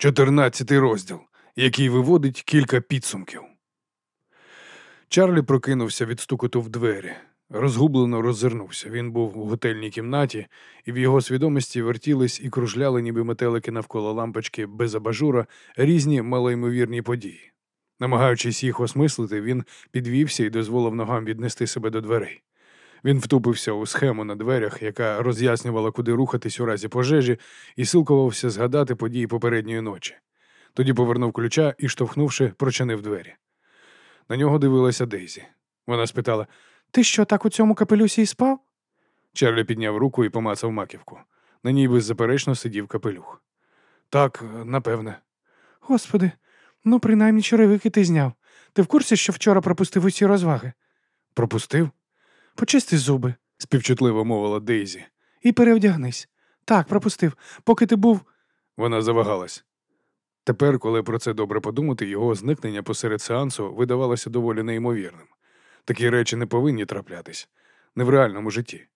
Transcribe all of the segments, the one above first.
Чотирнадцятий розділ, який виводить кілька підсумків. Чарлі прокинувся від стукоту в двері. Розгублено роззирнувся. Він був у готельній кімнаті, і в його свідомості вертілись і кружляли, ніби метелики навколо лампочки без абажура, різні малоймовірні події. Намагаючись їх осмислити, він підвівся і дозволив ногам віднести себе до дверей. Він втупився у схему на дверях, яка роз'яснювала, куди рухатись у разі пожежі, і силкувався згадати події попередньої ночі. Тоді повернув ключа і, штовхнувши, прочинив двері. На нього дивилася Дейзі. Вона спитала: Ти що, так у цьому капелюсі і спав? Чарлі підняв руку і помацав маківку. На ній беззаперечно сидів капелюх. Так, напевне. Господи, ну принаймні черевики ти зняв. Ти в курсі, що вчора пропустив усі розваги? Пропустив? Почисти зуби, співчутливо мовила Дейзі. І перевдягнись. Так, пропустив. Поки ти був. Вона завагалась. Тепер, коли про це добре подумати, його зникнення посеред сеансу видавалося доволі неймовірним. Такі речі не повинні траплятись не в реальному житті.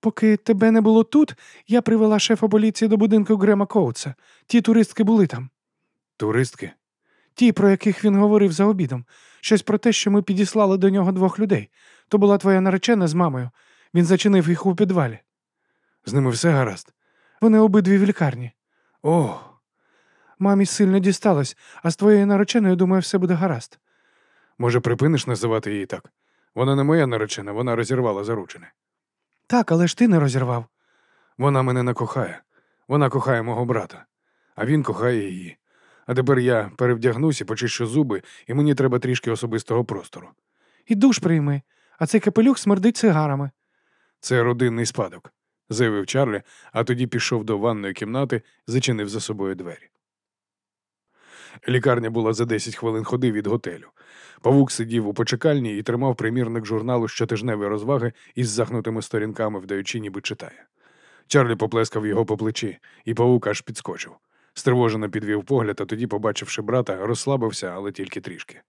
Поки тебе не було тут, я привела шефа поліції до будинку Грема Коутса. Ті туристки були там. Туристки? Ті, про яких він говорив за обідом. Щось про те, що ми підіслали до нього двох людей. То була твоя наречена з мамою. Він зачинив їх у підвалі. З ними все гаразд. Вони обидві в лікарні. О. Мамі сильно дісталось, а з твоєю нареченою, думаю, все буде гаразд. Може, припиниш називати її так? Вона не моя наречена, вона розірвала заручене. Так, але ж ти не розірвав. Вона мене не кохає. Вона кохає мого брата, а він кохає її. А тепер я перевдягнуся, почищу зуби, і мені треба трішки особистого простору. І душ прийми, а цей капелюх смердить цигарами. Це родинний спадок, заявив Чарлі, а тоді пішов до ванної кімнати, зачинив за собою двері. Лікарня була за 10 хвилин ходи від готелю. Павук сидів у почекальні і тримав примірник журналу щотижневої розваги із захнутими сторінками, вдаючи, ніби читає. Чарлі поплескав його по плечі, і павук аж підскочив. Стривожено підвів погляд, а тоді, побачивши брата, розслабився, але тільки трішки.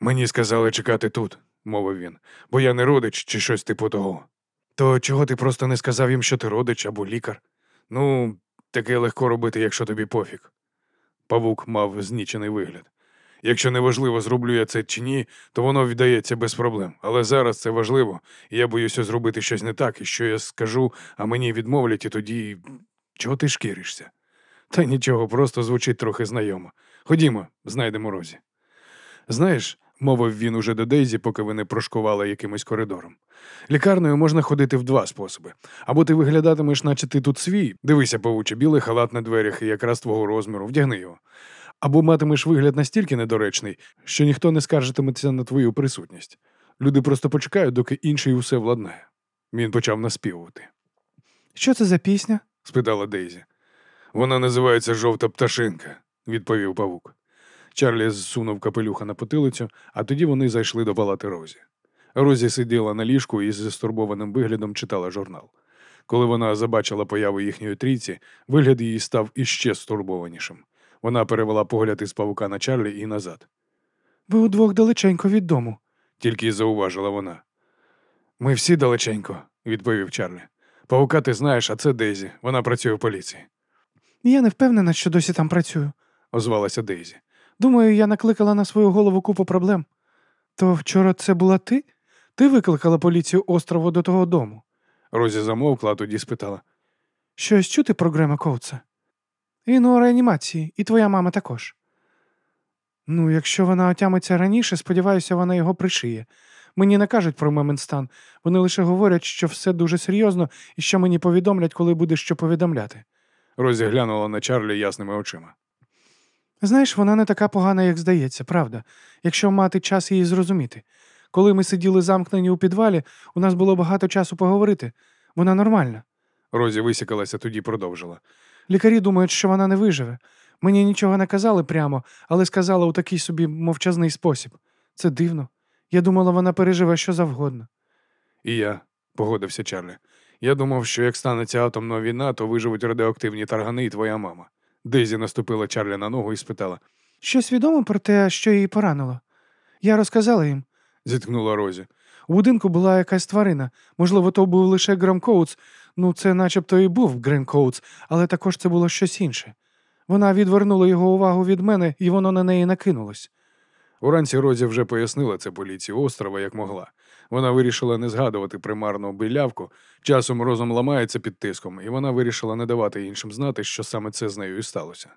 Мені сказали чекати тут, мовив він, бо я не родич чи щось типу того. То чого ти просто не сказав їм, що ти родич або лікар? Ну, таке легко робити, якщо тобі пофіг. Павук мав знічений вигляд. Якщо неважливо, зроблю я це чи ні, то воно віддається без проблем. Але зараз це важливо, і я боюся зробити щось не так, і що я скажу, а мені відмовлять, і тоді чого ти шкіришся? Та нічого, просто звучить трохи знайомо. Ходімо, знайдемо розі. Знаєш, мовив він уже до Дейзі, поки вони прошкували якимось коридором. Лікарнею можна ходити в два способи. Або ти виглядатимеш, наче ти тут свій, дивися, павуче, білий халат на дверях і якраз твого розміру, вдягни його. Або матимеш вигляд настільки недоречний, що ніхто не скаржитиметься на твою присутність. Люди просто почекають, доки інший усе владнає. Він почав наспівувати. Що це за пісня? спитала Дейзі. Вона називається Жовта пташинка, відповів павук. Чарлі зсунув капелюха на потилицю, а тоді вони зайшли до палати Розі. Розі сиділа на ліжку і з застурбованим виглядом читала журнал. Коли вона забачила появу їхньої трійці, вигляд її став іще стурбованішим. Вона перевела погляд із павука на Чарлі і назад. Ви удвох далеченько від дому, тільки й зауважила вона. Ми всі далеченько, відповів Чарлі. Павука ти знаєш, а це Дейзі. Вона працює в поліції. Я не впевнена, що досі там працюю, озвалася Дейзі. Думаю, я накликала на свою голову купу проблем. То вчора це була ти? Ти викликала поліцію острову до того дому? Розі замовкла, а тоді спитала. Щось чути про Грема Коутса? Він у реанімації, і твоя мама також. Ну, якщо вона отямиться раніше, сподіваюся, вона його пришиє. Мені не кажуть про мамин стан. Вони лише говорять, що все дуже серйозно і що мені повідомлять, коли буде що повідомляти. Розі глянула на Чарлі ясними очима. Знаєш, вона не така погана, як здається, правда, якщо мати час її зрозуміти. Коли ми сиділи замкнені у підвалі, у нас було багато часу поговорити. Вона нормальна. Розі висікалася, тоді продовжила. Лікарі думають, що вона не виживе. Мені нічого не казали прямо, але сказали у такий собі мовчазний спосіб. Це дивно. Я думала, вона переживе що завгодно. І я, погодився Чарлі. Я думав, що як станеться атомна війна, то виживуть радіоактивні таргани і твоя мама. Дезі наступила Чарлі на ногу і спитала Щось відомо про те, що її поранило? Я розказала їм, зітхнула Розі. У будинку була якась тварина. Можливо, то був лише Грем Коутс. Ну, це начебто і був Грем Коутс, але також це було щось інше. Вона відвернула його увагу від мене, і воно на неї накинулось. Уранці Розі вже пояснила це поліції острова, як могла. Вона вирішила не згадувати примарну білявку, часом розум ламається під тиском, і вона вирішила не давати іншим знати, що саме це з нею і сталося.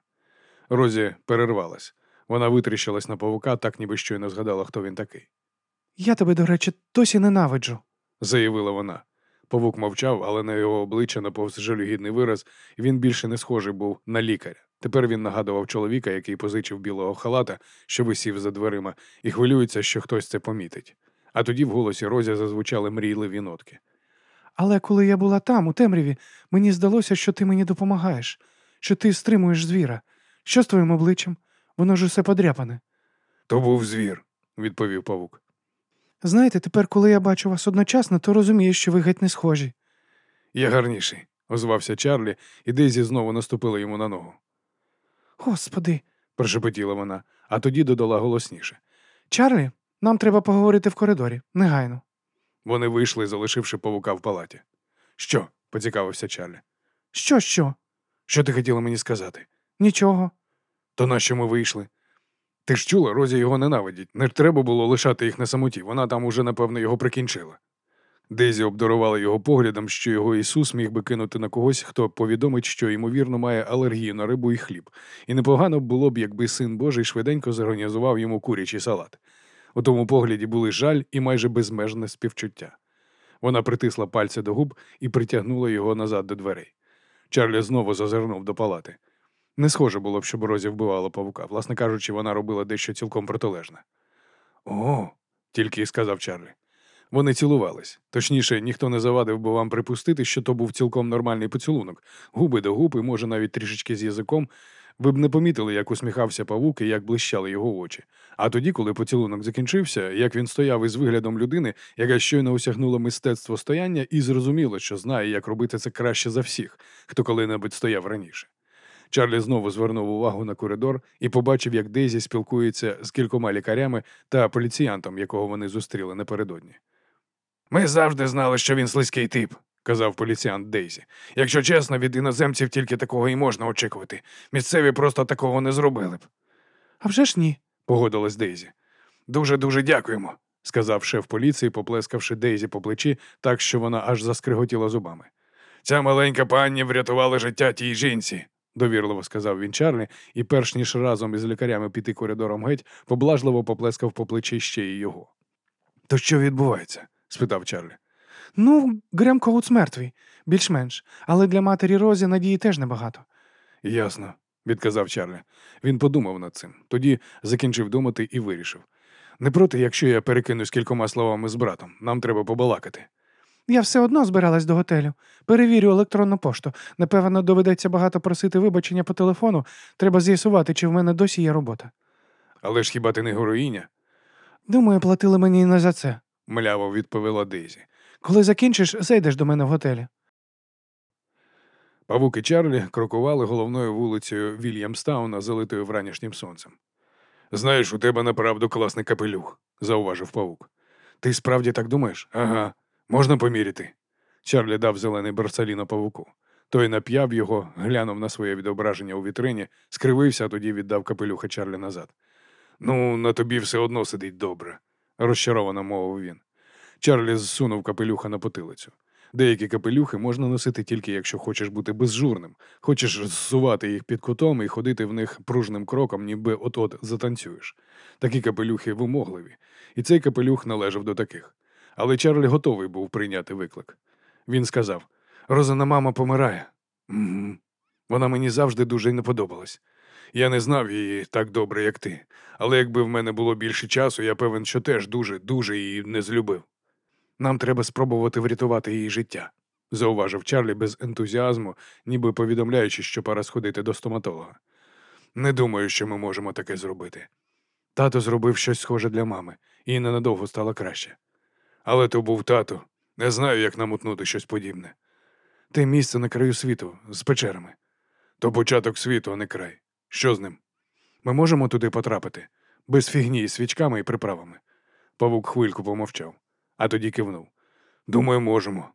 Розі перервалась. Вона витріщилась на павука, так ніби щойно згадала, хто він такий. Я тебе, до речі, досі ненавиджу. заявила вона. Павук мовчав, але на його обличчя наповз жалюгідний вираз, і він більше не схожий був на лікаря. Тепер він нагадував чоловіка, який позичив білого халата, що висів за дверима, і хвилюється, що хтось це помітить. А тоді в голосі Розі зазвучали мрійливі нотки. Але коли я була там, у темряві, мені здалося, що ти мені допомагаєш, що ти стримуєш звіра. Що з твоїм обличчям? Воно ж усе подряпане. То був звір, відповів павук. Знаєте, тепер, коли я бачу вас одночасно, то розумію, що ви геть не схожі. Я гарніший, озвався Чарлі, і Дейзі знову наступила йому на ногу. Господи, прошепотіла вона, а тоді додала голосніше. Чарлі, нам треба поговорити в коридорі, негайно. Вони вийшли, залишивши павука в палаті. Що? поцікавився Чарлі. Що, що? Що ти хотіла мені сказати? Нічого. То нащо ми вийшли? Ти ж чула, Розі його ненавидіть. Не треба було лишати їх на самоті, вона там уже, напевно, його прикінчила. Дезі обдарувала його поглядом, що його Ісус міг би кинути на когось, хто повідомить, що ймовірно має алергію на рибу і хліб, і непогано було б, якби син Божий швиденько зорганізував йому курячий салат. У тому погляді були жаль і майже безмежне співчуття. Вона притисла пальці до губ і притягнула його назад до дверей. Чарлі знову зазирнув до палати. Не схоже було б, щоб Розі вбивала павука. Власне кажучи, вона робила дещо цілком протилежне. О, тільки й сказав Чарлі. Вони цілувались. Точніше, ніхто не завадив би вам припустити, що то був цілком нормальний поцілунок, губи до губи, може, навіть трішечки з язиком. Ви б не помітили, як усміхався павук і як блищали його очі. А тоді, коли поцілунок закінчився, як він стояв із виглядом людини, яка щойно осягнула мистецтво стояння, і зрозуміло, що знає, як робити це краще за всіх, хто коли-небудь стояв раніше. Чарлі знову звернув увагу на коридор і побачив, як Дейзі спілкується з кількома лікарями та поліціянтом, якого вони зустріли напередодні. Ми завжди знали, що він слизький тип, казав поліціянт Дейзі. Якщо чесно, від іноземців тільки такого і можна очікувати. Місцеві просто такого не зробили б. А вже ж ні, погодилась Дейзі. Дуже дуже дякуємо, сказав шеф поліції, поплескавши Дейзі по плечі, так що вона аж заскриготіла зубами. Ця маленька пані врятувала життя тій жінці, довірливо сказав він Чарлі, і, перш ніж разом із лікарями піти коридором геть, поблажливо поплескав по плечі ще й його. То що відбувається? Спитав Чарлі. Ну, Грем Коутс мертвий, більш-менш, але для матері Розі надії теж небагато. Ясно, відказав Чарлі. Він подумав над цим, тоді закінчив думати і вирішив. Не проти, якщо я перекинусь кількома словами з братом, нам треба побалакати. Я все одно збиралась до готелю. Перевірю електронну пошту. Напевно, доведеться багато просити вибачення по телефону. Треба з'ясувати, чи в мене досі є робота. Але ж хіба ти не героїня? Думаю, платили мені не за це, мляво відповіла Дейзі. Коли закінчиш, зайдеш до мене в готелі. Павук і Чарлі крокували головною вулицею Вільямстауна, залитою вранішнім сонцем. Знаєш, у тебе направду класний капелюх, зауважив павук. Ти справді так думаєш? Ага, можна поміряти. Чарлі дав зелений барсаліно павуку. Той нап'яв його, глянув на своє відображення у вітрині, скривився, а тоді віддав капелюха Чарлі назад. Ну, на тобі все одно сидить добре, розчаровано мовив він. Чарлі зсунув капелюха на потилицю. Деякі капелюхи можна носити тільки якщо хочеш бути безжурним, хочеш зсувати їх під кутом і ходити в них пружним кроком, ніби от-от затанцюєш. Такі капелюхи вимогливі, і цей капелюх належав до таких. Але Чарлі готовий був прийняти виклик. Він сказав: Розана мама помирає. «Угу. Вона мені завжди дуже не подобалась. Я не знав її так добре, як ти, але якби в мене було більше часу, я певен, що теж дуже, дуже її не злюбив. Нам треба спробувати врятувати її життя, зауважив Чарлі без ентузіазму, ніби повідомляючи, що пора сходити до стоматолога. Не думаю, що ми можемо таке зробити. Тато зробив щось схоже для мами, і ненадовго стало краще. Але то був тато. Не знаю, як нам утнути щось подібне. Те місце на краю світу з печерами. То початок світу, а не край. Що з ним? Ми можемо туди потрапити, без фігні, свічками і приправами. Павук хвильку помовчав а тоді кивнув. Думаю, можемо.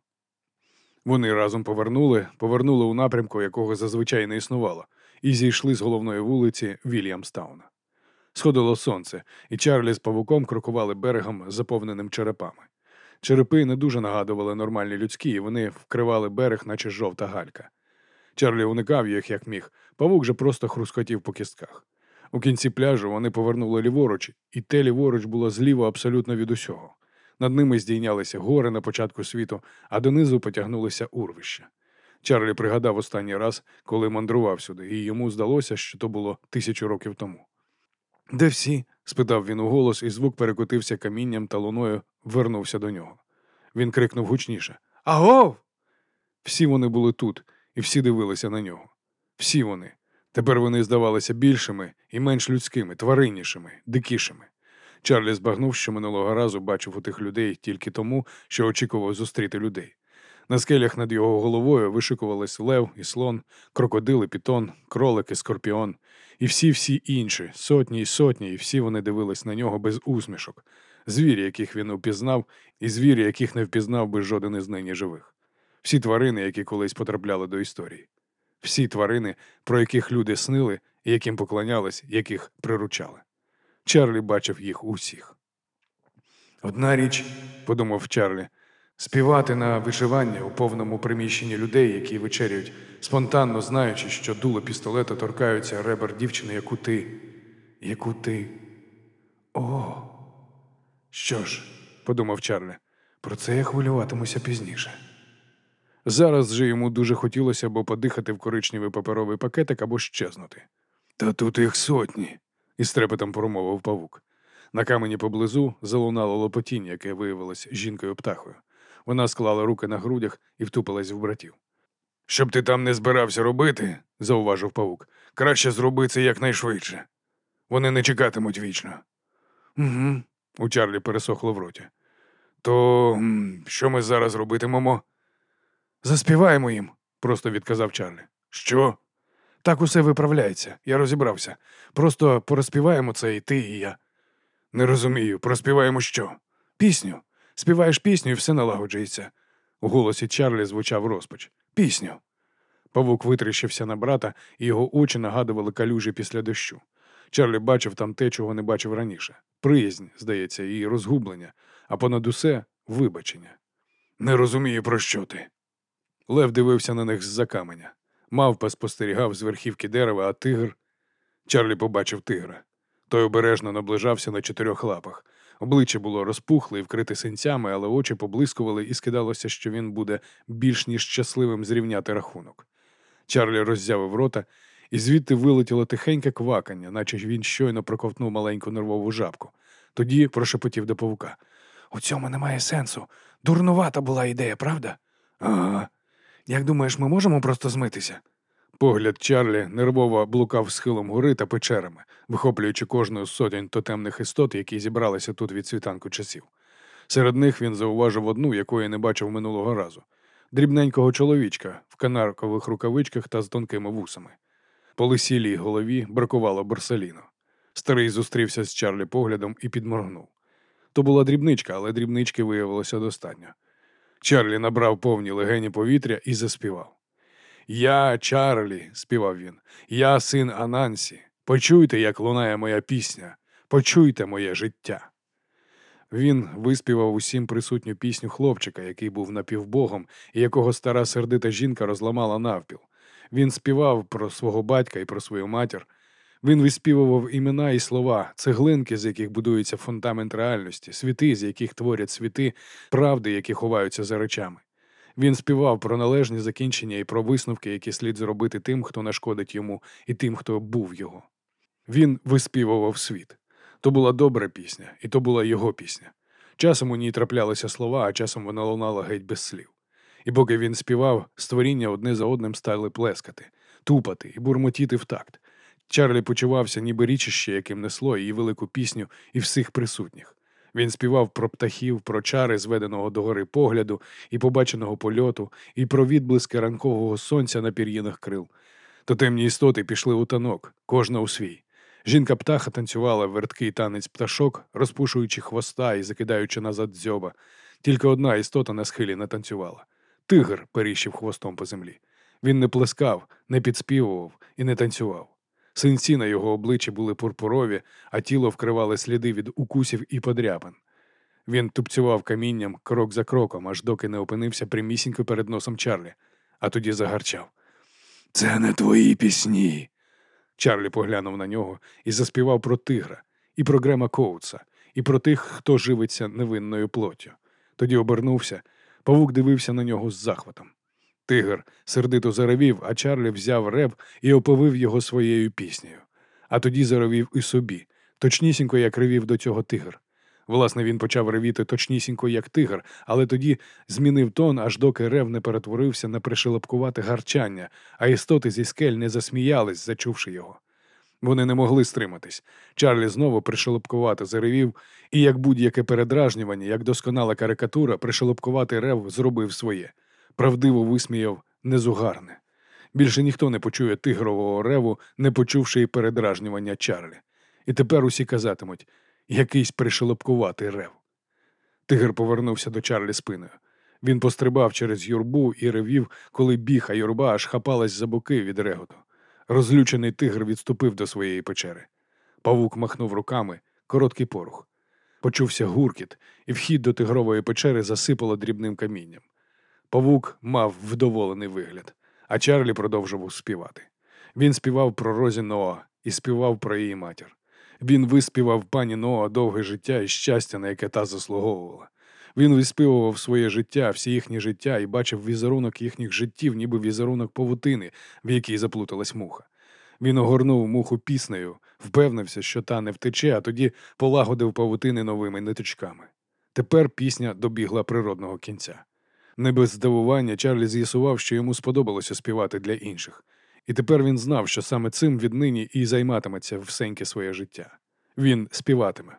Вони разом повернули, повернули у напрямку, якого зазвичай не існувало, і зійшли з головної вулиці Вільямстауна. Сходило сонце, і Чарлі з павуком крокували берегом, заповненим черепами. Черепи не дуже нагадували нормальні людські, і вони вкривали берег, наче жовта галька. Чарлі уникав їх як міг, павук же просто хрускотів по кістках. У кінці пляжу вони повернули ліворуч, і те ліворуч було зліво абсолютно від усього. Над ними здійнялися гори на початку світу, а донизу потягнулися урвища. Чарлі пригадав останній раз, коли мандрував сюди, і йому здалося, що то було тисячу років тому. Де всі? спитав він у голос, і звук перекотився камінням та луною, вернувся до нього. Він крикнув гучніше Агов! Всі вони були тут, і всі дивилися на нього. Всі вони. Тепер вони здавалися більшими і менш людськими, твариннішими, дикішими. Чарлі збагнув, що минулого разу бачив у тих людей тільки тому, що очікував зустріти людей. На скелях над його головою вишикувались лев і слон, крокодил і пітон, кролик і скорпіон, і всі-всі інші, сотні й сотні, і всі вони дивились на нього без усмішок, звірі, яких він упізнав, і звірі, яких не впізнав би жоден із нині живих. Всі тварини, які колись потрапляли до історії. Всі тварини, про яких люди снили, яким поклонялись, яких приручали. Чарлі бачив їх усіх. Одна річ, подумав Чарлі, співати на вишивання у повному приміщенні людей, які вечеряють, спонтанно знаючи, що дуло пістолета торкаються ребер дівчини, яку ти, яку ти. О. Що ж, подумав Чарлі, про це я хвилюватимуся пізніше. Зараз же йому дуже хотілося або подихати в коричневий паперовий пакетик, або щезнути. Та тут їх сотні, із трепетом промовив павук. На камені поблизу залунало лопотіння, яке виявилось жінкою птахою. Вона склала руки на грудях і втупилась в братів. Щоб ти там не збирався робити, зауважив павук, краще зроби це якнайшвидше. Вони не чекатимуть вічно. Угу, у Чарлі пересохло в роті. То що ми зараз робитимемо? Заспіваємо їм, просто відказав Чарлі. Що? Так усе виправляється, я розібрався. Просто порозпіваємо це і ти, і я. Не розумію, проспіваємо що? Пісню. Співаєш пісню і все налагоджується. У голосі Чарлі звучав розпач. Пісню. Павук витріщився на брата, і його очі нагадували калюжі після дощу. Чарлі бачив там те, чого не бачив раніше. Приязнь, здається, і розгублення, а понад усе вибачення. Не розумію, про що ти. Лев дивився на них з-за каменя. Мавпа спостерігав з верхівки дерева, а тигр. Чарлі побачив тигра. Той обережно наближався на чотирьох лапах. Обличчя було розпухле і вкрите синцями, але очі поблискували, і скидалося, що він буде більш ніж щасливим зрівняти рахунок. Чарлі роззявив рота, і звідти вилетіло тихеньке квакання, наче він щойно проковтнув маленьку нервову жабку. Тоді прошепотів до павука. У цьому немає сенсу. Дурнувата була ідея, правда? Ага. Як думаєш, ми можемо просто змитися? Погляд Чарлі нервово блукав схилом гори та печерами, вихоплюючи кожну з сотень тотемних істот, які зібралися тут від світанку часів. Серед них він зауважив одну, якої не бачив минулого разу дрібненького чоловічка в канаркових рукавичках та з тонкими вусами. По лисілій голові бракувало борсаліно. Старий зустрівся з Чарлі поглядом і підморгнув. То була дрібничка, але дрібнички виявилося достатньо. Чарлі набрав повні легені повітря і заспівав. Я, Чарлі, співав він, я син Анансі. Почуйте, як лунає моя пісня, почуйте моє життя. Він виспівав усім присутню пісню хлопчика, який був напівбогом, і якого стара сердита жінка розламала навпіл. Він співав про свого батька і про свою матір. Він виспівував імена і слова, цеглинки, з яких будується фундамент реальності, світи, з яких творять світи, правди, які ховаються за речами. Він співав про належні закінчення і про висновки, які слід зробити тим, хто нашкодить йому, і тим, хто був його. Він виспівував світ. То була добра пісня, і то була його пісня. Часом у ній траплялися слова, а часом вона лунала геть без слів. І поки він співав, створіння одне за одним стали плескати, тупати і бурмотіти в такт. Чарлі почувався, ніби річище, яким несло її велику пісню і всіх присутніх. Він співав про птахів, про чари, зведеного до гори погляду і побаченого польоту, і про відблиски ранкового сонця на пір'їнах крил. Тотемні істоти пішли у танок, кожна у свій. Жінка птаха танцювала верткий танець пташок, розпушуючи хвоста і закидаючи назад дзьоба. Тільки одна істота на схилі не танцювала. Тигр періщив хвостом по землі. Він не плескав, не підспівував і не танцював. Синці на його обличчі були пурпурові, а тіло вкривали сліди від укусів і подряпин. Він тупцював камінням крок за кроком, аж доки не опинився прямісінько перед носом Чарлі, а тоді загарчав. Це не твої пісні. Чарлі поглянув на нього і заспівав про тигра, і про Грема Коутса, і про тих, хто живиться невинною плоттю. Тоді обернувся, павук дивився на нього з захватом. Тигр сердито заревів, а Чарлі взяв рев і оповив його своєю піснею. А тоді заревів і собі, точнісінько, як ревів до цього тигр. Власне, він почав ревіти точнісінько, як тигр, але тоді змінив тон, аж доки рев не перетворився на пришелепкувате гарчання, а істоти зі скель не засміялись, зачувши його. Вони не могли стриматись. Чарлі знову пришелепкувати заревів, і як будь-яке передражнювання, як досконала карикатура, пришелепкувати рев зробив своє. Правдиво висміяв незугарне. Більше ніхто не почує тигрового реву, не почувши і передражнювання Чарлі. І тепер усі казатимуть якийсь пришелепкуватий рев. Тигр повернувся до Чарлі спиною. Він пострибав через юрбу і ревів, коли біг, юрба аж хапалась за боки від реготу. Розлючений тигр відступив до своєї печери. Павук махнув руками, короткий порух. Почувся гуркіт, і вхід до тигрової печери засипало дрібним камінням. Павук мав вдоволений вигляд, а Чарлі продовжував співати. Він співав про Розі Ноа і співав про її матір. Він виспівав пані Ноа довге життя і щастя, на яке та заслуговувала. Він виспівував своє життя, всі їхні життя і бачив візерунок їхніх життів, ніби візерунок павутини, в якій заплуталась муха. Він огорнув муху піснею, впевнився, що та не втече, а тоді полагодив павутини новими ниточками. Тепер пісня добігла природного кінця. Не без здивування Чарлі з'ясував, що йому сподобалося співати для інших, і тепер він знав, що саме цим віднині і займатиметься всеньке своє життя. Він співатиме.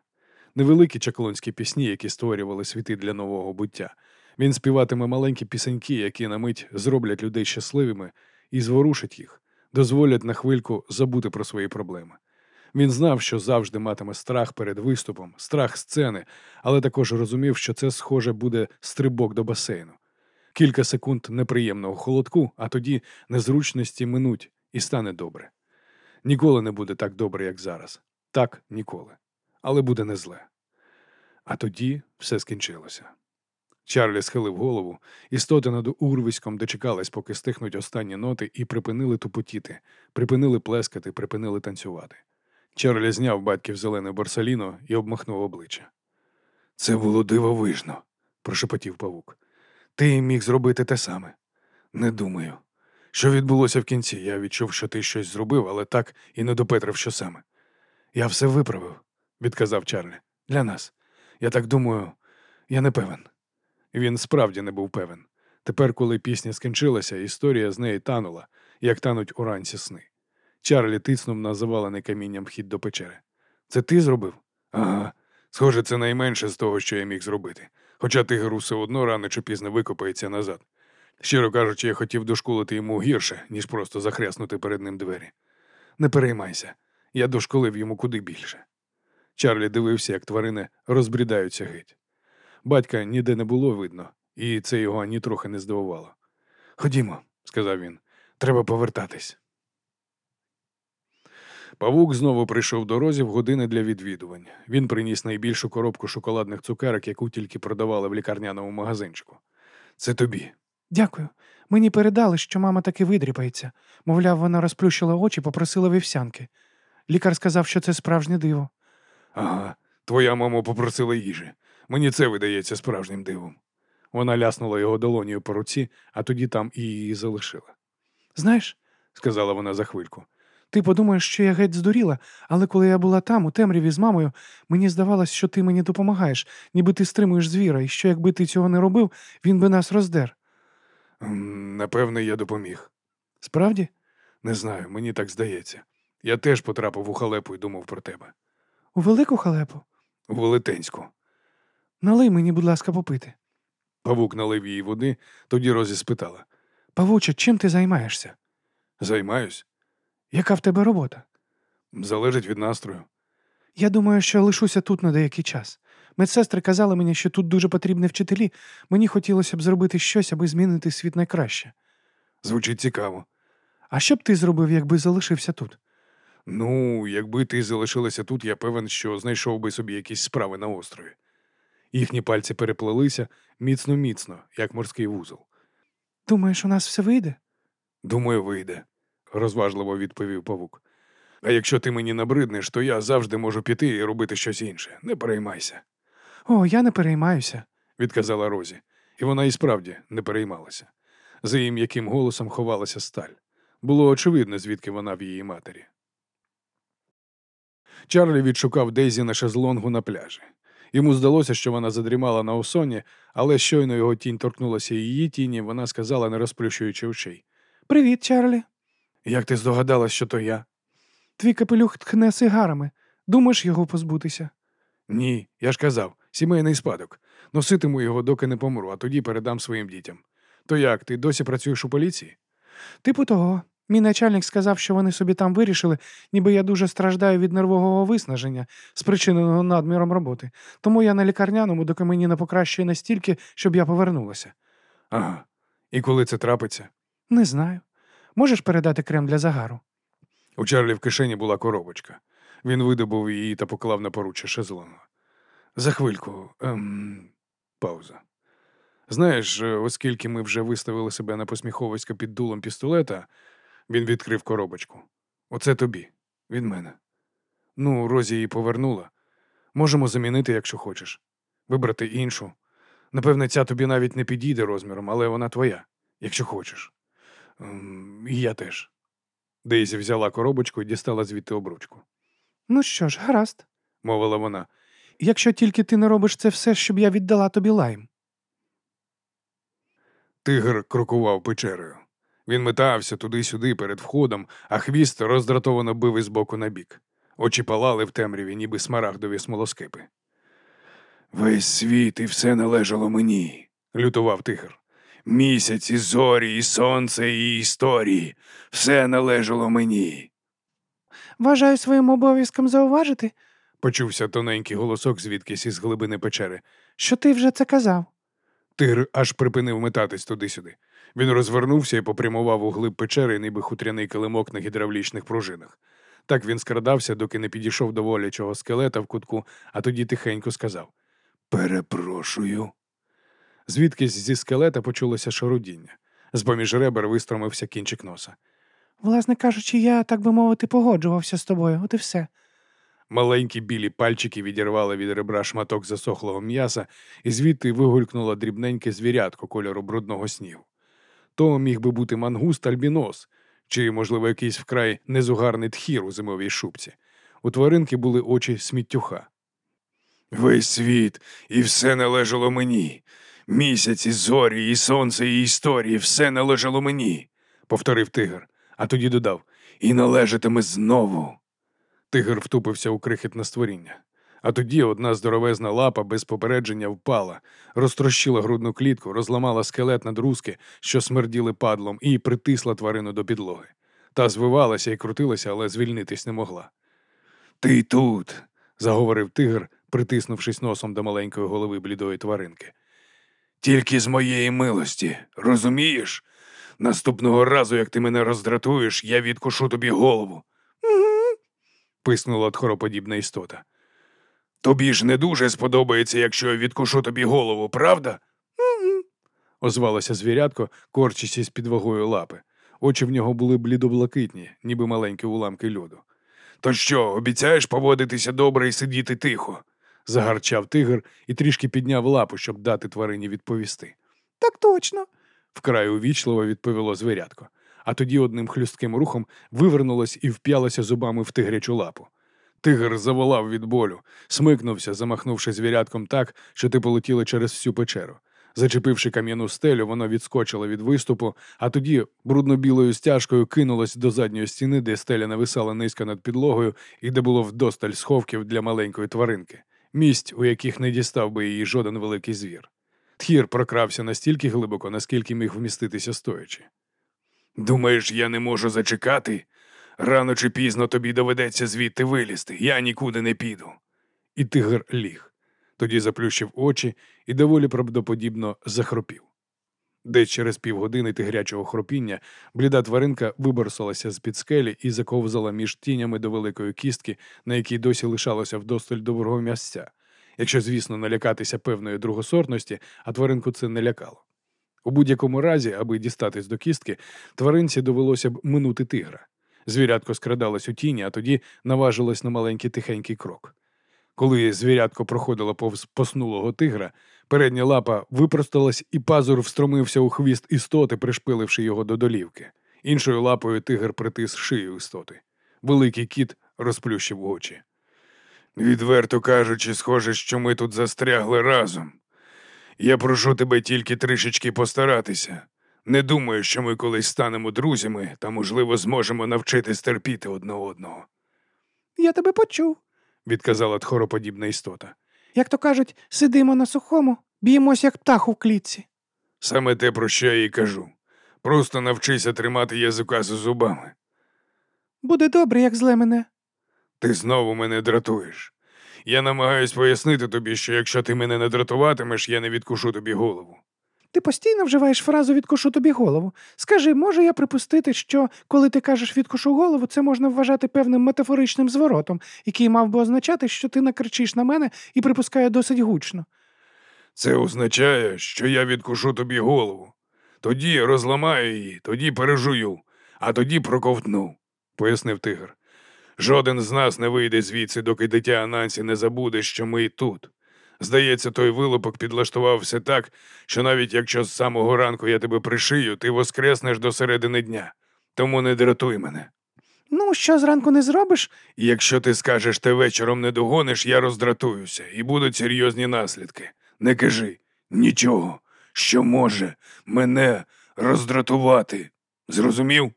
Невеликі чаклунські пісні, які створювали світи для нового буття. Він співатиме маленькі пісеньки, які на мить зроблять людей щасливими і зворушать їх, дозволять на хвильку забути про свої проблеми. Він знав, що завжди матиме страх перед виступом, страх сцени, але також розумів, що це схоже буде стрибок до басейну. Кілька секунд неприємного холодку, а тоді незручності минуть і стане добре. Ніколи не буде так добре, як зараз. Так ніколи. Але буде не зле. А тоді все скінчилося. Чарлі схилив голову, істоти над урвиськом дочекались, поки стихнуть останні ноти, і припинили тупотіти, припинили плескати, припинили танцювати. Чарлі зняв батьків зелене борсаліно і обмахнув обличчя. Це було дивовижно, прошепотів павук. Ти міг зробити те саме. Не думаю. Що відбулося в кінці? Я відчув, що ти щось зробив, але так і не допетрив, що саме. Я все виправив, відказав Чарлі. Для нас. Я так думаю, я не певен. Він справді не був певен. Тепер, коли пісня скінчилася, історія з неї танула, як тануть уранці сни. Чарлі тиснув на завалений камінням вхід до печери. Це ти зробив? Ага. Схоже, це найменше з того, що я міг зробити. Хоча тигр усе одно рано чи пізно викопається назад. Щиро кажучи, я хотів дошкулити йому гірше, ніж просто захряснути перед ним двері. Не переймайся, я дошколив йому куди більше. Чарлі дивився, як тварини розбрідаються геть. Батька ніде не було видно, і це його ані трохи не здивувало. Ходімо, сказав він, треба повертатись. Павук знову прийшов до розі в години для відвідувань. Він приніс найбільшу коробку шоколадних цукерок, яку тільки продавали в лікарняному магазинчику. Це тобі. Дякую. Мені передали, що мама таки видріпається. Мовляв, вона розплющила очі, попросила вівсянки. Лікар сказав, що це справжнє диво. Ага, твоя мама попросила їжі. Мені це видається справжнім дивом. Вона ляснула його долонію по руці, а тоді там і її залишила. Знаєш, Сказала вона за хвильку. Ти подумаєш, що я геть здуріла, але коли я була там, у темряві з мамою, мені здавалось, що ти мені допомагаєш, ніби ти стримуєш звіра, і що якби ти цього не робив, він би нас роздер. Напевне, я допоміг. Справді? Не знаю, мені так здається. Я теж потрапив у халепу і думав про тебе. У велику халепу? У велетенську. Налий мені, будь ласка, попити. Павук налив їй води, тоді Розі спитала. Павуче, чим ти займаєшся? Займаюсь? Яка в тебе робота? Залежить від настрою. Я думаю, що лишуся тут на деякий час. Медсестри казали мені, що тут дуже потрібні вчителі. Мені хотілося б зробити щось, аби змінити світ найкраще. Звучить цікаво. А що б ти зробив, якби залишився тут? Ну, якби ти залишилася тут, я певен, що знайшов би собі якісь справи на острові. Їхні пальці переплелися міцно-міцно, як морський вузол. Думаєш, у нас все вийде? Думаю, вийде, розважливо відповів павук. А якщо ти мені набриднеш, то я завжди можу піти і робити щось інше. Не переймайся, О, я не переймаюся. відказала Розі, і вона і справді не переймалася. За її м'яким голосом ховалася сталь. Було очевидно, звідки вона в її матері. Чарлі відшукав Дейзі на шезлонгу на пляжі. Йому здалося, що вона задрімала на осоні, але щойно його тінь торкнулася її тіні, вона сказала, не розплющуючи очей. Привіт, Чарлі. Як ти здогадалась, що то я? Твій капелюх тхне сигарами. Думаєш його позбутися? Ні, я ж казав, сімейний спадок. Носитиму його, доки не помру, а тоді передам своїм дітям. То як, ти досі працюєш у поліції? Типу того. Мій начальник сказав, що вони собі там вирішили, ніби я дуже страждаю від нервового виснаження, спричиненого надміром роботи. Тому я на лікарняному, доки мені не покращує настільки, щоб я повернулася. Ага. І коли це трапиться? Не знаю. Можеш передати крем для загару? У Чарлі в кишені була коробочка. Він видобув її та поклав на поруччя шезлонга. За хвильку. Ем... Пауза. Знаєш, е, оскільки ми вже виставили себе на посміховисько під дулом пістолета, він відкрив коробочку. Оце тобі, від мене. Ну, Розі її повернула. Можемо замінити, якщо хочеш. Вибрати іншу. Напевне, ця тобі навіть не підійде розміром, але вона твоя, якщо хочеш. І я теж. Дейзі взяла коробочку і дістала звідти обручку, Ну що ж, гаразд. мовила вона. Якщо тільки ти не робиш це все, щоб я віддала тобі лайм. Тигр крокував печерою. Він метався туди-сюди перед входом, а хвіст роздратовано бив із боку на бік. Очі палали в темряві, ніби смарагдові смолоскипи. Весь світ і все належало мені, лютував тигр. Місяць, і зорі, і сонце, і історії. Все належало мені. Вважаю своїм обов'язком зауважити, Почувся тоненький голосок звідкись із глибини печери. що ти вже це казав. Тигр аж припинив метатись туди-сюди. Він розвернувся і попрямував у глиб печери, ніби хутряний килимок на гідравлічних пружинах. Так він скрадався, доки не підійшов до волячого скелета в кутку, а тоді тихенько сказав Перепрошую. Звідкись зі скелета почулося шарудіння. З-поміж ребер вистромився кінчик носа. Власне кажучи, я, так би мовити, погоджувався з тобою, от і все. Маленькі білі пальчики відірвали від ребра шматок засохлого м'яса, і звідти вигулькнуло дрібненьке звірятко кольору брудного снігу. То міг би бути мангуст альбінос, чи, можливо, якийсь вкрай незугарний тхір у зимовій шубці. У тваринки були очі сміттюха. Весь світ і все належало мені. Місяць, і зорі, і сонце, і історії, все належало мені, повторив тигр, а тоді додав і належатиме знову. Тигр втупився у крихітне створіння. А тоді одна здоровезна лапа без попередження впала, розтрощила грудну клітку, розламала скелет надрузки, що смерділи падлом, і притисла тварину до підлоги. Та звивалася і крутилася, але звільнитись не могла. Ти тут, заговорив тигр, притиснувшись носом до маленької голови блідої тваринки. Тільки з моєї милості, розумієш? Наступного разу, як ти мене роздратуєш, я відкушу тобі голову писнула тхороподібна істота. Тобі ж не дуже сподобається, якщо я відкушу тобі голову, правда? озвалося звірятко, корчачись під вагою лапи. Очі в нього були блідоблакитні, ніби маленькі уламки льоду. То що, обіцяєш поводитися добре і сидіти тихо? Загарчав тигр і трішки підняв лапу, щоб дати тварині відповісти. Так точно. Вкрай увічливо відповіло звірятко, а тоді одним хлюстким рухом вивернулось і вп'ялося зубами в тигрячу лапу. Тигр заволав від болю, смикнувся, замахнувши звірятком так, що ти полетіли через всю печеру. Зачепивши кам'яну стелю, воно відскочило від виступу, а тоді брудно-білою стяжкою кинулось до задньої стіни, де стеля нависала низько над підлогою і де було вдосталь сховків для маленької тваринки, місць, у яких не дістав би її жоден великий звір. Тхір прокрався настільки глибоко, наскільки міг вміститися стоячи. Думаєш, я не можу зачекати? Рано чи пізно тобі доведеться звідти вилізти, я нікуди не піду. І тигр ліг. Тоді заплющив очі і доволі правдоподібно захропів. Десь через півгодини тигрячого хропіння бліда тваринка виборсалася з-під скелі і заковзала між тінями до великої кістки, на якій досі лишалося вдосталь доброго м'ясця. Якщо, звісно, налякатися певної другосортності, а тваринку це не лякало. У будь-якому разі, аби дістатись до кістки, тваринці довелося б минути тигра. Звірятко скрадалось у тіні, а тоді наважилось на маленький тихенький крок. Коли звірятко проходило повз поснулого тигра, передня лапа випросталась, і пазур встромився у хвіст істоти, пришпиливши його до долівки. Іншою лапою тигр притис шию істоти. Великий кіт розплющив очі. Відверто кажучи, схоже, що ми тут застрягли разом. Я прошу тебе тільки трішечки постаратися. Не думаю, що ми колись станемо друзями та, можливо, зможемо навчитись терпіти одне одного, Я тебе почув. Відказала тхороподібна істота. Як то кажуть, сидимо на сухому, б'ємось, як птах у клітці. Саме те, про що я і кажу. Просто навчися тримати язика за зубами. Буде добре, як зле мене. Ти знову мене дратуєш. Я намагаюсь пояснити тобі, що якщо ти мене не дратуватимеш, я не відкушу тобі голову. Ти постійно вживаєш фразу відкушу тобі голову. Скажи, можу я припустити, що коли ти кажеш відкушу голову, це можна вважати певним метафоричним зворотом, який мав би означати, що ти накричиш на мене і припускаю досить гучно. Це означає, що я відкушу тобі голову. Тоді розламаю її, тоді пережую, а тоді проковтну, пояснив тигр. Жоден з нас не вийде звідси, доки дитя Анансі не забуде, що ми тут. Здається, той вилупок підлаштував все так, що навіть якщо з самого ранку я тебе пришию, ти воскреснеш до середини дня. Тому не дратуй мене. Ну, що зранку не зробиш? Якщо ти скажеш, ти вечором не догониш, я роздратуюся, і будуть серйозні наслідки. Не кажи нічого, що може мене роздратувати. Зрозумів?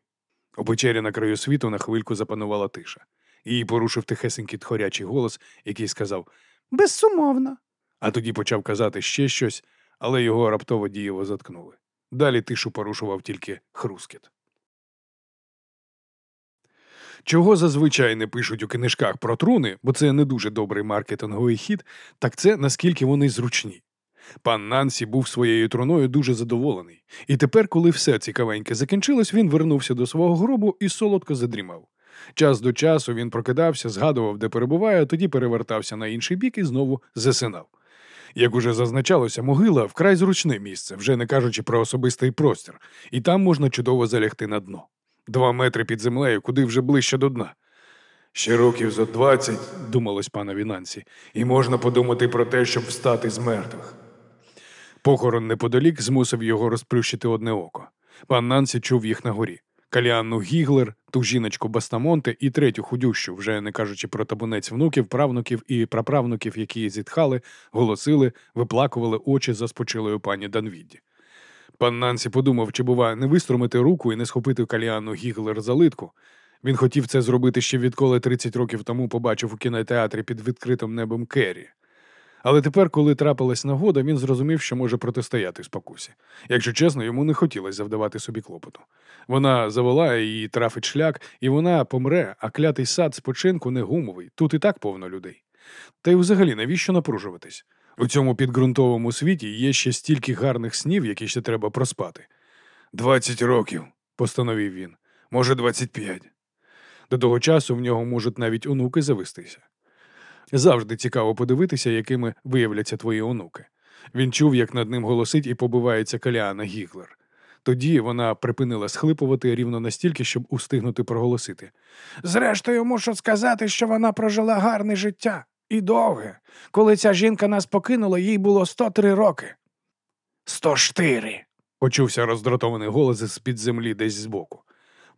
У печері на краю світу на хвильку запанувала тиша. Її порушив тихесенький тхорячий голос, який сказав, Безсумовно. А тоді почав казати ще щось, але його раптово дієво заткнули. Далі тишу порушував тільки хрускіт. Чого зазвичай не пишуть у книжках про труни, бо це не дуже добрий маркетинговий хід, так це наскільки вони зручні. Пан Нансі був своєю труною дуже задоволений, і тепер, коли все цікавеньке закінчилось, він вернувся до свого гробу і солодко задрімав. Час до часу він прокидався, згадував, де перебуває, а тоді перевертався на інший бік і знову засинав. Як уже зазначалося, могила вкрай зручне місце, вже не кажучи про особистий простір, і там можна чудово залягти на дно. Два метри під землею, куди вже ближче до дна. Ще років зо двадцять, думалось панові Нансі, і можна подумати про те, щоб встати з мертвих. Похорон неподалік змусив його розплющити одне око. Пан Нансі чув їх на горі. Каліанну Гіглер, ту жіночку Бастамонте і третю худющу, вже не кажучи про табунець внуків, правнуків і праправнуків, які зітхали, голосили, виплакували очі за спочилою пані Данвідді. Пан Нансі подумав, чи бува не виструмити руку і не схопити Каліанну Гіглер за литку. Він хотів це зробити ще відколи 30 років тому побачив у кінотеатрі під відкритим небом Керрі. Але тепер, коли трапилась нагода, він зрозумів, що може протистояти спокусі. Якщо чесно, йому не хотілося завдавати собі клопоту. Вона заволає її трафить шлях, і вона помре, а клятий сад спочинку не гумовий. Тут і так повно людей. Та й взагалі, навіщо напружуватись? У цьому підґрунтовому світі є ще стільки гарних снів, які ще треба проспати. Двадцять років, постановив він, може, двадцять п'ять. До того часу в нього можуть навіть онуки завестися. Завжди цікаво подивитися, якими виявляться твої онуки. Він чув, як над ним голосить і побивається Каліана Гіглер. Тоді вона припинила схлипувати рівно настільки, щоб устигнути проголосити. Зрештою, мушу сказати, що вона прожила гарне життя і довге. Коли ця жінка нас покинула, їй було 103 роки. 104. Почувся роздратований голос з-під землі десь збоку.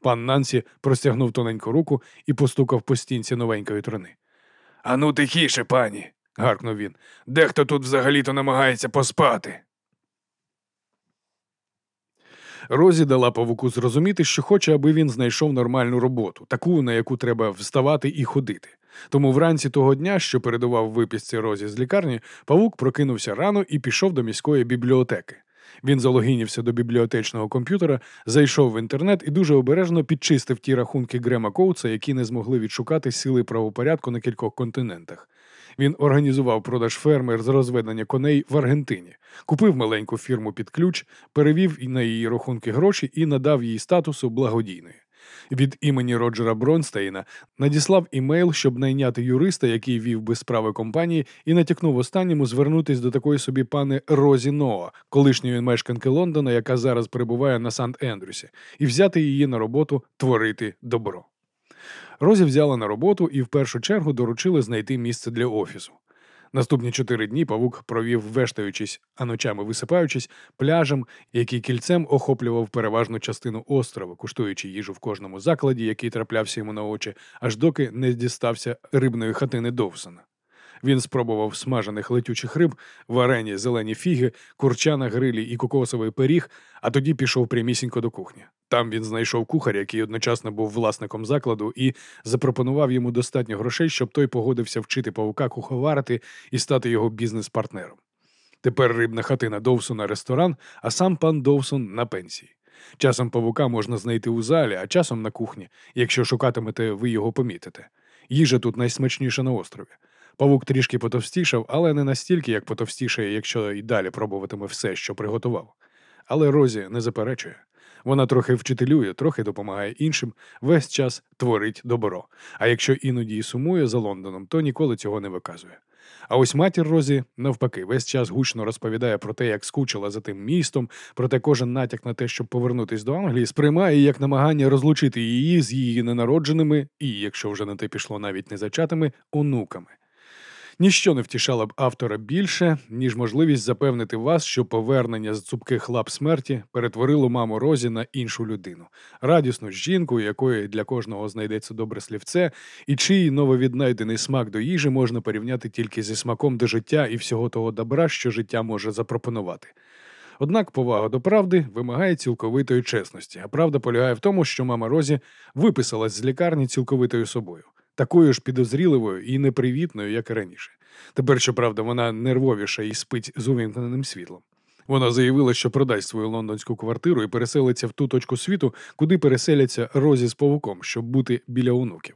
Пан Нансі простягнув тоненьку руку і постукав по стінці новенької трони. Ану тихіше, пані, гаркнув він. Дехто тут взагалі-то намагається поспати. Розі дала павуку зрозуміти, що хоче, аби він знайшов нормальну роботу, таку, на яку треба вставати і ходити. Тому вранці того дня, що передував виписці Розі з лікарні, павук прокинувся рано і пішов до міської бібліотеки. Він залогінівся до бібліотечного комп'ютера, зайшов в інтернет і дуже обережно підчистив ті рахунки Грема Коуца, які не змогли відшукати сили правопорядку на кількох континентах. Він організував продаж фермер з розведення коней в Аргентині, купив маленьку фірму під ключ, перевів на її рахунки гроші і надав їй статусу благодійної. Від імені Роджера Бронстейна надіслав імейл, щоб найняти юриста, який вів би справи компанії, і натякнув останньому звернутись до такої собі пани Розі Ноа, колишньої мешканки Лондона, яка зараз перебуває на Сант-Ендрюсі, і взяти її на роботу творити добро. Розі взяла на роботу і в першу чергу доручили знайти місце для офісу. Наступні чотири дні павук провів вештаючись, а ночами висипаючись, пляжем, який кільцем охоплював переважну частину острова, куштуючи їжу в кожному закладі, який траплявся йому на очі, аж доки не дістався рибної хатини Довсона. Він спробував смажених летючих риб, варені, зелені фіги, курча на грилі і кокосовий пиріг, а тоді пішов прямісінько до кухні. Там він знайшов кухаря, який одночасно був власником закладу, і запропонував йому достатньо грошей, щоб той погодився вчити павука куховарити і стати його бізнес-партнером. Тепер рибна хатина Довсона ресторан, а сам пан Довсон на пенсії. Часом павука можна знайти у залі, а часом на кухні, якщо шукатимете, ви його помітите. Їжа тут найсмачніша на острові. Павук трішки потовстішав, але не настільки, як потовстішає, якщо й далі пробуватиме все, що приготував. Але Розі не заперечує. Вона трохи вчителює, трохи допомагає іншим, весь час творить добро. А якщо іноді і сумує за Лондоном, то ніколи цього не виказує. А ось матір Розі, навпаки, весь час гучно розповідає про те, як скучила за тим містом, проте кожен натяк на те, щоб повернутись до Англії, сприймає як намагання розлучити її з її ненародженими і, якщо вже на те пішло навіть не зачатими, онуками. Ніщо не втішало б автора більше, ніж можливість запевнити вас, що повернення з цупких лап смерті перетворило маму Розі на іншу людину, радісну жінку, якої для кожного знайдеться добре слівце, і чий нововіднайдений смак до їжі можна порівняти тільки зі смаком до життя і всього того добра, що життя може запропонувати. Однак повага до правди вимагає цілковитої чесності, а правда полягає в тому, що мама Розі виписалась з лікарні цілковитою собою такою ж підозріливою і непривітною, як і раніше. Тепер, щоправда, вона нервовіша і спить з увімкненим світлом. Вона заявила, що продасть свою лондонську квартиру і переселиться в ту точку світу, куди переселяться розі з павуком, щоб бути біля онуків.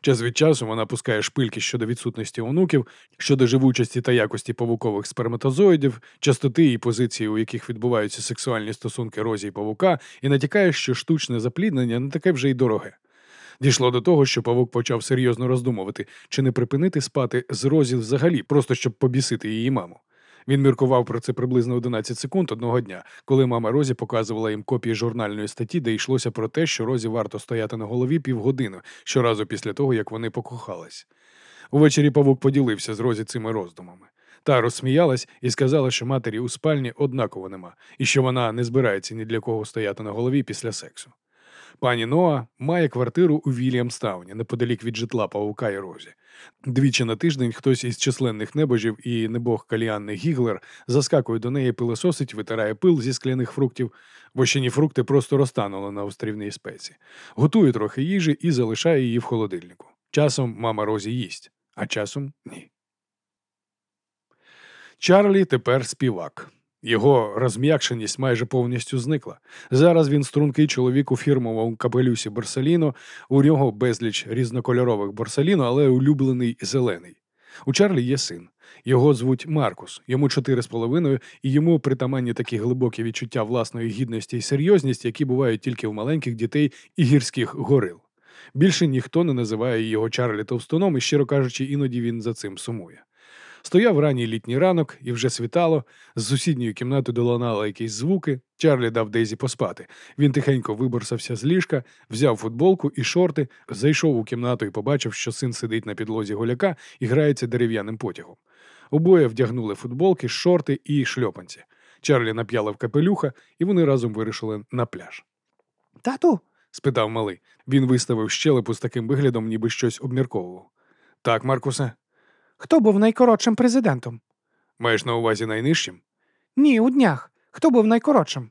Час від часу вона пускає шпильки щодо відсутності онуків, щодо живучості та якості павукових сперматозоїдів, частоти і позиції, у яких відбуваються сексуальні стосунки розі і павука, і натякає, що штучне запліднення не таке вже й дороге. Дійшло до того, що павук почав серйозно роздумувати, чи не припинити спати з Розі взагалі, просто щоб побісити її маму. Він міркував про це приблизно 11 секунд одного дня, коли мама Розі показувала їм копії журнальної статті, де йшлося про те, що Розі варто стояти на голові півгодини щоразу після того, як вони покохались. Увечері павук поділився з Розі цими роздумами. Та розсміялась і сказала, що матері у спальні однаково нема, і що вона не збирається ні для кого стояти на голові після сексу. Пані Ноа має квартиру у Вільямстауні, неподалік від житла павука і розі. Двічі на тиждень хтось із численних небожів і небог каліанний Гіглер заскакує до неї, пилососить, витирає пил зі скляних фруктів. Вощині фрукти просто розтанули на острівній спеці. Готує трохи їжі і залишає її в холодильнику. Часом мама Розі їсть, а часом ні. Чарлі тепер співак. Його розм'якшеність майже повністю зникла. Зараз він стрункий чоловік у фірмовому капелюсі Борсаліно, у нього безліч різнокольорових Борсаліно, але улюблений зелений. У Чарлі є син. Його звуть Маркус, йому чотири з половиною, і йому притаманні такі глибокі відчуття власної гідності і серйозність, які бувають тільки у маленьких дітей і гірських горил. Більше ніхто не називає його Чарлі товстоном, і, щиро кажучи, іноді він за цим сумує. Стояв ранній літній ранок, і вже світало. З сусідньої кімнати долунали якісь звуки. Чарлі дав Дейзі поспати. Він тихенько виборсався з ліжка, взяв футболку і шорти, зайшов у кімнату і побачив, що син сидить на підлозі голяка і грається дерев'яним потягом. Обоє вдягнули футболки, шорти і шльопанці. Чарлі нап'ялив капелюха, і вони разом вирішили на пляж. Тату? спитав малий. Він виставив щелепу з таким виглядом, ніби щось обмірковував. Так, Маркусе, Хто був найкоротшим президентом? маєш на увазі найнижчим? Ні, у днях. Хто був найкоротшим?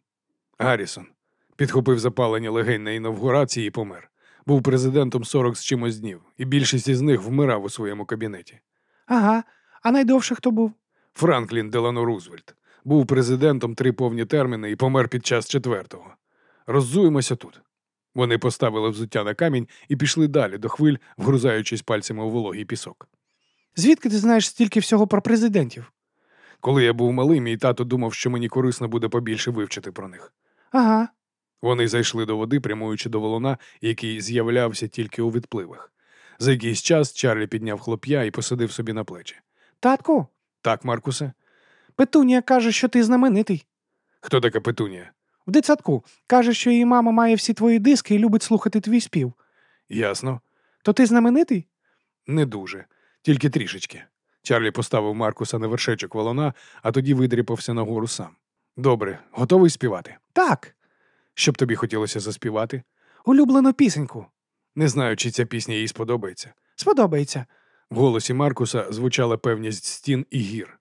Гаррісон. Підхопив запалення легень на інавгурації і помер. Був президентом 40 з чимось днів, і більшість із них вмирав у своєму кабінеті. Ага. А найдовше хто був? Франклін Делано Рузвельт. Був президентом три повні терміни і помер під час четвертого. Роззуємося тут. Вони поставили взуття на камінь і пішли далі до хвиль, вгрузаючись пальцями у вологий пісок. Звідки ти знаєш стільки всього про президентів? Коли я був малий, мій тато думав, що мені корисно буде побільше вивчити про них. Ага. Вони зайшли до води, прямуючи до валуна, який з'являвся тільки у відпливах. За якийсь час Чарлі підняв хлоп'я і посадив собі на плечі. Татку, Так, Маркусе? Петунія каже, що ти знаменитий. Хто така петунія? В дитсадку каже, що її мама має всі твої диски і любить слухати твій спів. Ясно. То ти знаменитий? Не дуже, тільки трішечки. Чарлі поставив Маркуса на вершечок валуна, а тоді видріпався нагору сам. Добре, готовий співати? Так. Що б тобі хотілося заспівати? Улюблену пісеньку. Не знаю, чи ця пісня їй сподобається. Сподобається. В голосі Маркуса звучала певність стін і гір.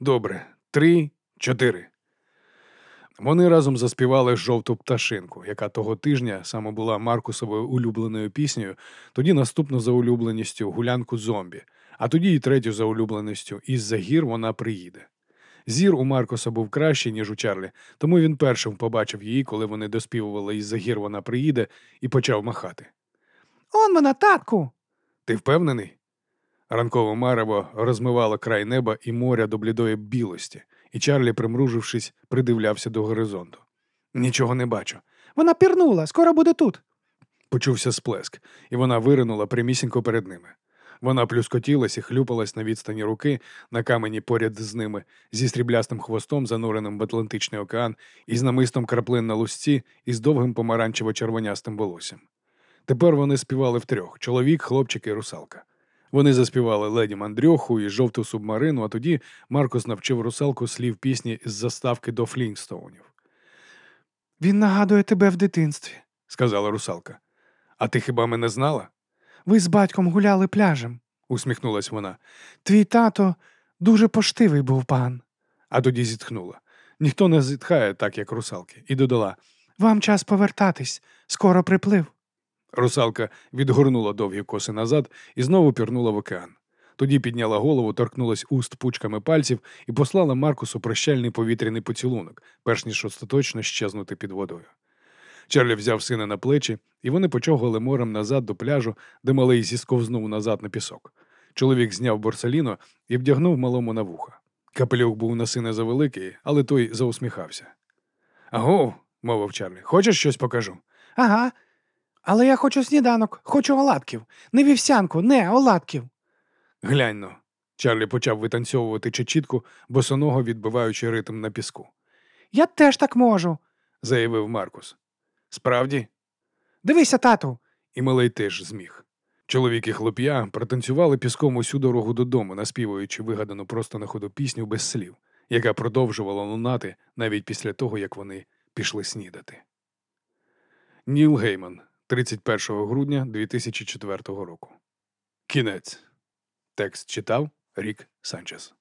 Добре, три, чотири. Вони разом заспівали жовту пташинку, яка того тижня саме була Маркусовою улюбленою піснею, тоді наступну за улюбленістю гулянку зомбі, а тоді і третю за улюбленістю із-за гір вона приїде. Зір у Маркуса був кращий, ніж у Чарлі, тому він першим побачив її, коли вони доспівували із-за гір вона приїде, і почав махати. Он вона, татку. Ти впевнений? Ранкове марево розмивало край неба і моря до блідої білості, і Чарлі, примружившись, придивлявся до горизонту. Нічого не бачу. Вона пірнула, скоро буде тут. Почувся сплеск, і вона виринула прямісінько перед ними. Вона плюскотілась і хлюпалась на відстані руки на камені поряд з ними, зі стріблястим хвостом, зануреним в Атлантичний океан, і з намистом краплин на лусці, і з довгим помаранчево-червонястим волоссям. Тепер вони співали втрьох чоловік, хлопчик і русалка. Вони заспівали леді мандрьоху і жовту субмарину, а тоді Маркус навчив русалку слів пісні з заставки до Флінстоунів, Він нагадує тебе в дитинстві. сказала русалка. А ти хіба мене знала? Ви з батьком гуляли пляжем. усміхнулась вона, Твій тато дуже поштивий був пан. а тоді зітхнула. Ніхто не зітхає так, як русалки, і додала. Вам час повертатись, скоро приплив. Русалка відгорнула довгі коси назад і знову пірнула в океан. Тоді підняла голову, торкнулась уст пучками пальців і послала Маркусу прощальний повітряний поцілунок, перш ніж остаточно щезнути під водою. Чарлі взяв сина на плечі, і вони почогали морем назад до пляжу, де малий зісковзнув назад на пісок. Чоловік зняв борсаліно і вдягнув малому на вуха. Капелюх був на сина завеликий, але той заусміхався. Аго, мовив Чарлі, хочеш щось покажу? Ага. Але я хочу сніданок, хочу оладків. Не вівсянку, не оладків. Глянь но. Чарлі почав витанцьовувати чечітку, босоного відбиваючи ритм на піску, Я теж так можу. заявив Маркус. Справді, Дивися, тату. і малий теж зміг. Чоловік і хлоп'я протанцювали піском усю дорогу додому, наспівуючи вигадану просто на ходу пісню без слів, яка продовжувала лунати навіть після того, як вони пішли снідати. Ніл Гейман, 31 грудня 2004 року. Кінець. Текст читав Рік Санчес.